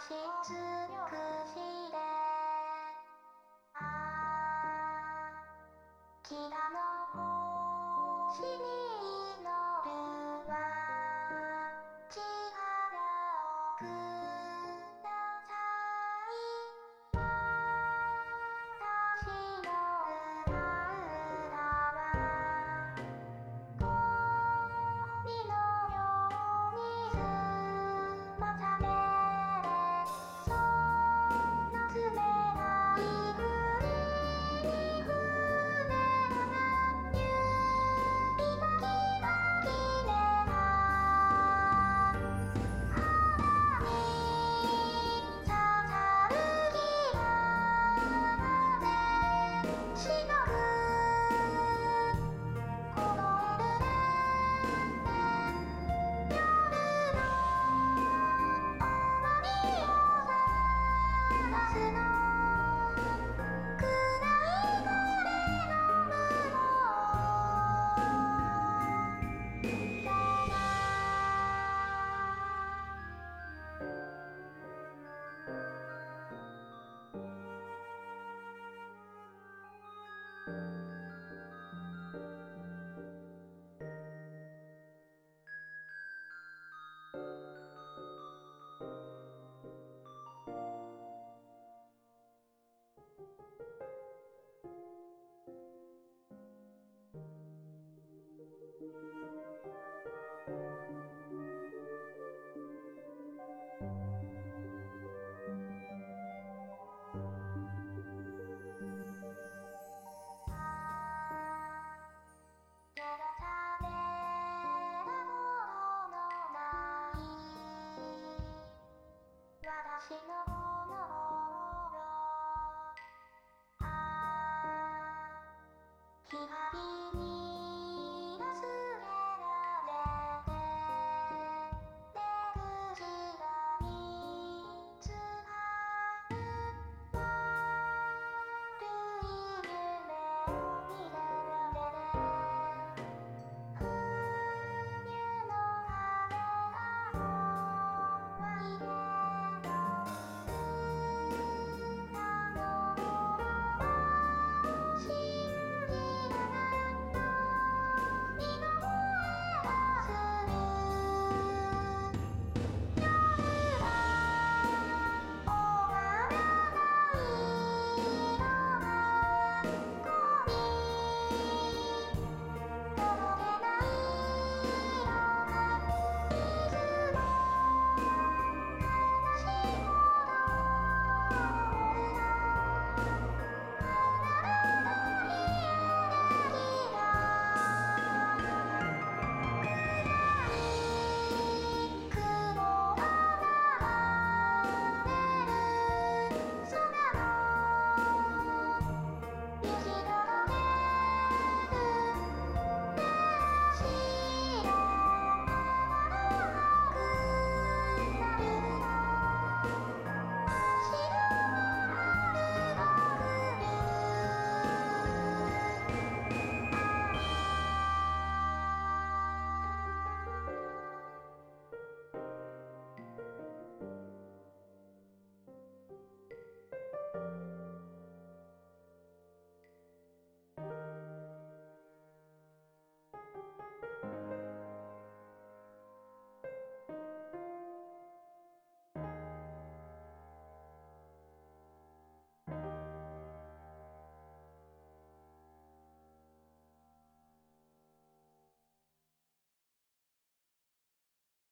しつくしてああ北の星に